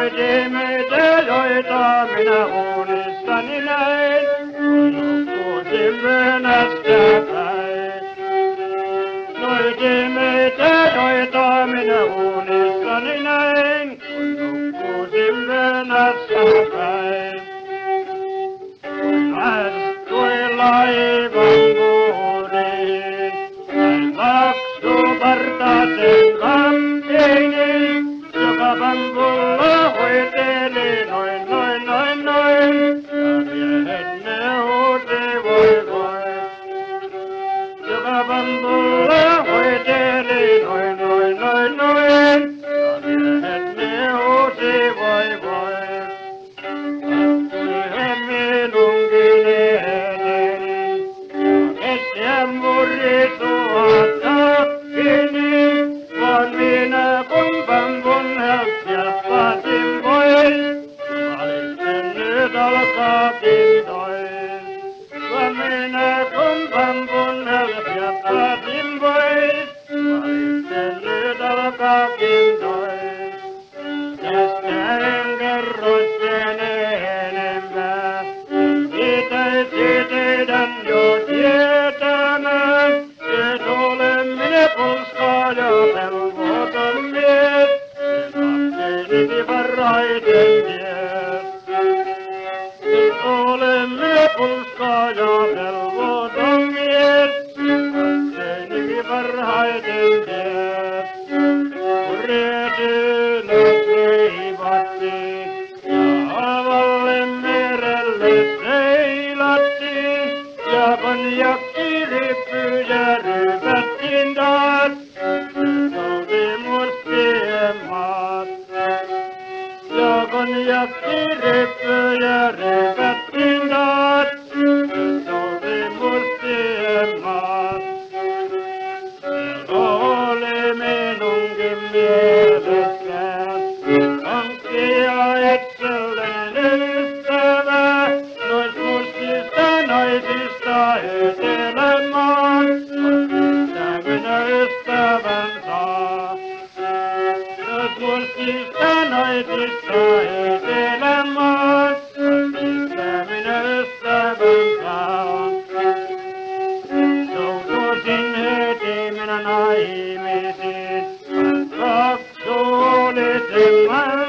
taidimeteloita minä unistani näin. Kuusin myönnästä päin. Taidimeteloita minä unistani näin. Kuusin myönnästä päin. Mä astui laivaan. I'll Dalaka di varrajden yer. Olemme pulskaya belvodum yer, seni di varrajden yer. Redin ötreyi battı, yavallem merelle seylatti, yaban yaktırıp yüzer quiere kun yhtenäisissä etelämaassa, missä minä ystävän saan. Joutuisin heti minä naimisiin, kaksuullisen.